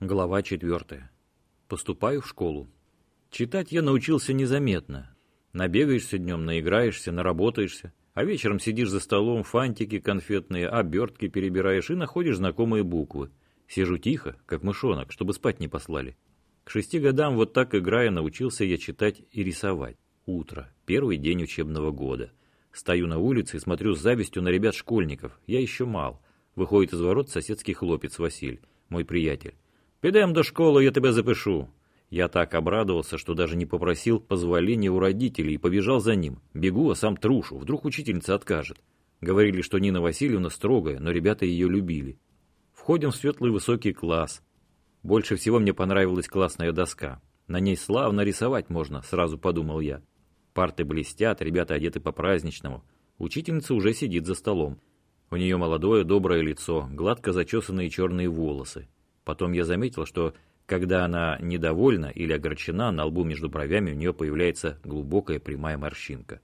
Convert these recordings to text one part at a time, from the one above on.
Глава 4. Поступаю в школу. Читать я научился незаметно. Набегаешься днем, наиграешься, наработаешься, а вечером сидишь за столом, фантики конфетные, обертки перебираешь и находишь знакомые буквы. Сижу тихо, как мышонок, чтобы спать не послали. К шести годам вот так играя научился я читать и рисовать. Утро, первый день учебного года. Стою на улице и смотрю с завистью на ребят-школьников. Я еще мал. Выходит из ворот соседский хлопец Василь, мой приятель. «Підем до школы, я тебя запишу». Я так обрадовался, что даже не попросил позволения у родителей и побежал за ним. Бегу, а сам трушу, вдруг учительница откажет. Говорили, что Нина Васильевна строгая, но ребята ее любили. Входим в светлый высокий класс. Больше всего мне понравилась классная доска. На ней славно рисовать можно, сразу подумал я. Парты блестят, ребята одеты по-праздничному. Учительница уже сидит за столом. У нее молодое доброе лицо, гладко зачесанные черные волосы. Потом я заметил, что когда она недовольна или огорчена, на лбу между бровями у нее появляется глубокая прямая морщинка.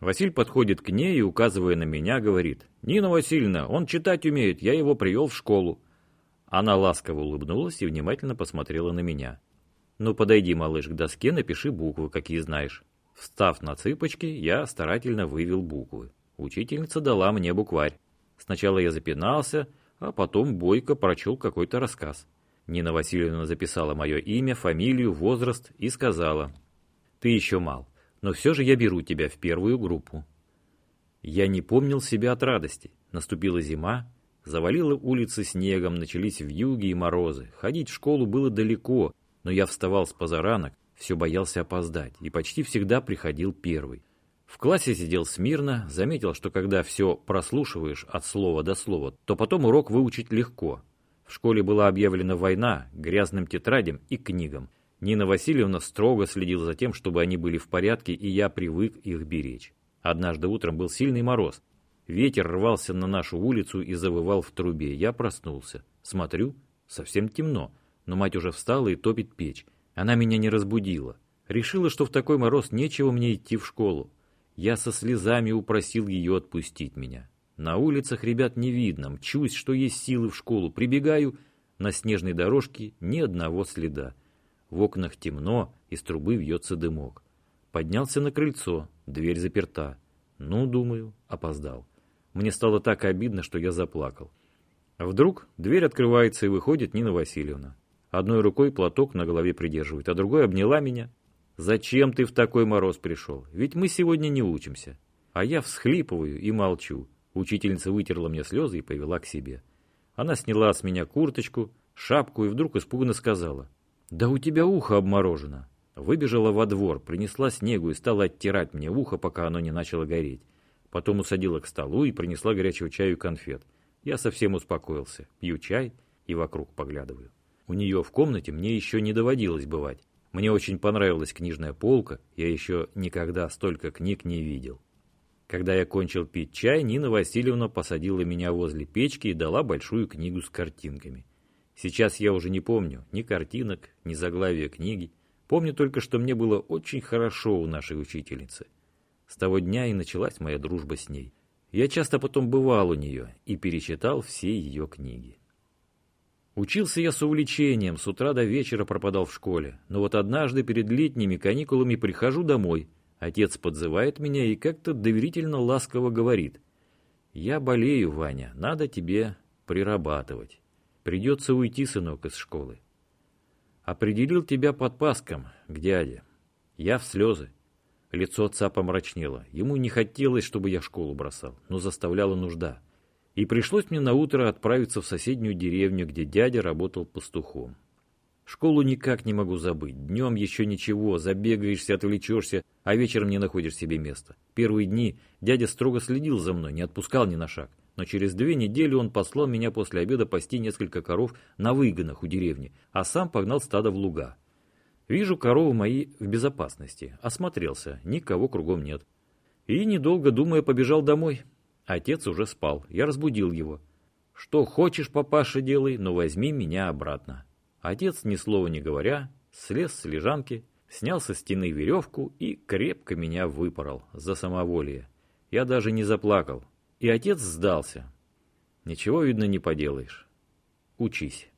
Василь подходит к ней и, указывая на меня, говорит, «Нина Васильевна, он читать умеет, я его привел в школу». Она ласково улыбнулась и внимательно посмотрела на меня. «Ну, подойди, малыш, к доске, напиши буквы, какие знаешь». Встав на цыпочки, я старательно вывел буквы. Учительница дала мне букварь. Сначала я запинался, а потом Бойко прочел какой-то рассказ. Нина Васильевна записала мое имя, фамилию, возраст и сказала, «Ты еще мал, но все же я беру тебя в первую группу». Я не помнил себя от радости. Наступила зима, завалила улицы снегом, начались вьюги и морозы. Ходить в школу было далеко, но я вставал с позаранок, все боялся опоздать и почти всегда приходил первый. В классе сидел смирно, заметил, что когда все прослушиваешь от слова до слова, то потом урок выучить легко. В школе была объявлена война грязным тетрадям и книгам. Нина Васильевна строго следила за тем, чтобы они были в порядке, и я привык их беречь. Однажды утром был сильный мороз. Ветер рвался на нашу улицу и завывал в трубе. Я проснулся. Смотрю, совсем темно, но мать уже встала и топит печь. Она меня не разбудила. Решила, что в такой мороз нечего мне идти в школу. Я со слезами упросил ее отпустить меня. На улицах ребят не видно, мчусь, что есть силы в школу, прибегаю, на снежной дорожке ни одного следа. В окнах темно, из трубы вьется дымок. Поднялся на крыльцо, дверь заперта. Ну, думаю, опоздал. Мне стало так обидно, что я заплакал. Вдруг дверь открывается и выходит Нина Васильевна. Одной рукой платок на голове придерживает, а другой обняла меня Зачем ты в такой мороз пришел? Ведь мы сегодня не учимся. А я всхлипываю и молчу. Учительница вытерла мне слезы и повела к себе. Она сняла с меня курточку, шапку и вдруг испуганно сказала. «Да у тебя ухо обморожено». Выбежала во двор, принесла снегу и стала оттирать мне ухо, пока оно не начало гореть. Потом усадила к столу и принесла горячего чаю и конфет. Я совсем успокоился, пью чай и вокруг поглядываю. У нее в комнате мне еще не доводилось бывать. Мне очень понравилась книжная полка, я еще никогда столько книг не видел. Когда я кончил пить чай, Нина Васильевна посадила меня возле печки и дала большую книгу с картинками. Сейчас я уже не помню ни картинок, ни заглавия книги. Помню только, что мне было очень хорошо у нашей учительницы. С того дня и началась моя дружба с ней. Я часто потом бывал у нее и перечитал все ее книги. Учился я с увлечением, с утра до вечера пропадал в школе. Но вот однажды перед летними каникулами прихожу домой. Отец подзывает меня и как-то доверительно ласково говорит. «Я болею, Ваня, надо тебе прирабатывать. Придется уйти, сынок, из школы. Определил тебя под паском к дяде. Я в слезы. Лицо отца помрачнело. Ему не хотелось, чтобы я школу бросал, но заставляла нужда и пришлось мне на утро отправиться в соседнюю деревню, где дядя работал пастухом. Школу никак не могу забыть. Днем еще ничего, забегаешься, отвлечешься, а вечером не находишь себе места. Первые дни дядя строго следил за мной, не отпускал ни на шаг. Но через две недели он послал меня после обеда пасти несколько коров на выгонах у деревни, а сам погнал стадо в луга. Вижу, коровы мои в безопасности. Осмотрелся, никого кругом нет. И, недолго думая, побежал домой. Отец уже спал. Я разбудил его. «Что хочешь, папаша, делай, но возьми меня обратно». Отец, ни слова не говоря, слез с лежанки, снял со стены веревку и крепко меня выпорол за самоволие. Я даже не заплакал. И отец сдался. Ничего, видно, не поделаешь. Учись.